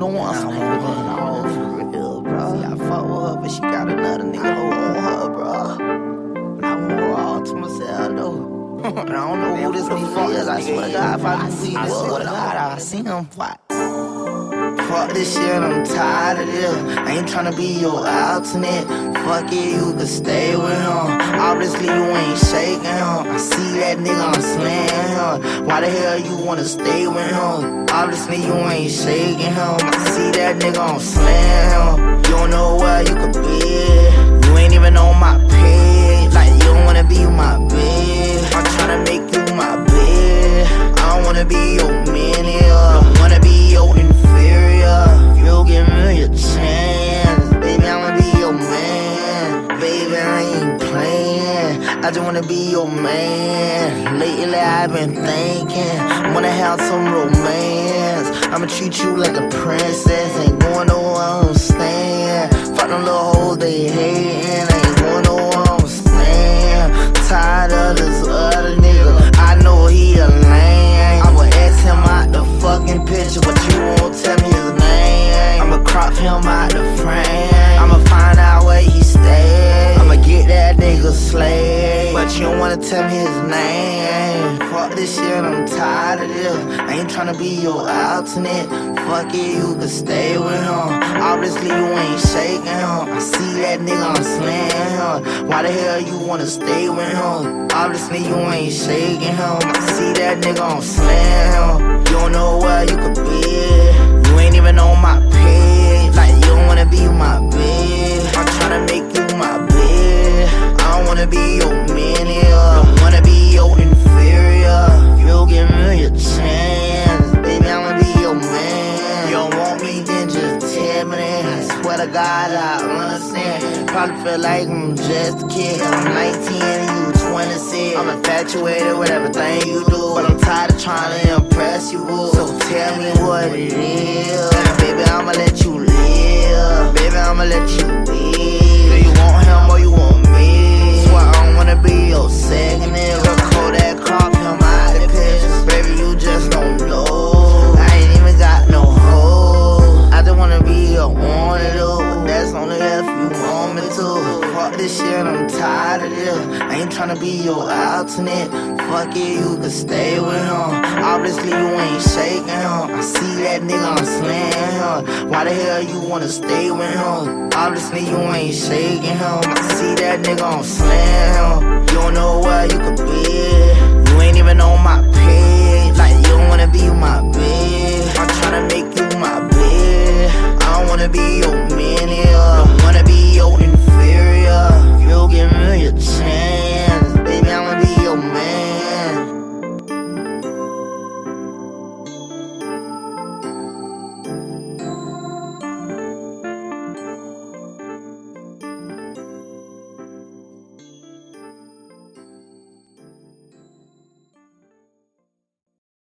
the one. I'm going all for real, bro. See, I fuck with her, but she got another nigga who on her, bro. But I want her all to myself, though. I don't know who this nigga is. I swear to God, if I knew who he was, what I seen him fight. Fuck this shit, I'm tired of this. I ain't tryna be your alternate. Fuck it, you can stay with him. Obviously, you ain't shaking him. I see that nigga, I'm slaying him. Why the hell you wanna stay with him? Obviously, you ain't shaking him. I see that nigga, I'm slaying him. You don't know where you could be. You ain't even on my page. I just wanna be your man. Lately, I've been thinking, wanna have some romance. I'ma treat you like a princess. Ain't going nowhere, I'm staying. Fuck them little hoes, they hating. Ain't going nowhere, I'm staying. Tired of this other nigga. I know he a lame. I would ask him out the fucking picture, but you won't tell me his name. I'ma crop him out But you don't wanna tell me his name. Fuck this shit, I'm tired of this. I ain't tryna be your alternate. Fuck it, you can stay with him. Obviously, you ain't shaking him. I see that nigga, I'm slaying him. Why the hell you wanna stay with him? Obviously, you ain't shaking him. I see that nigga, I'm slaying him. Swear to God, I understand. Probably feel like I'm just a kid. I'm 19 and you 26. I'm infatuated with everything you do. But I'm tired of trying to impress you. So tell me what it is. Baby, I'ma let you live. Baby, I'ma let you Fuck this shit, I'm tired of this. I ain't tryna be your alternate. Fuck it, you can stay with him. Obviously, you ain't shaking him. I see that nigga, I'm slaying him. Why the hell you wanna stay with him? Obviously, you ain't shaking him. I see that nigga, I'm slaying him. You don't know where you could be. You ain't even on my page. Like, you don't wanna be my bitch. I'm tryna make you my bitch. I don't wanna be your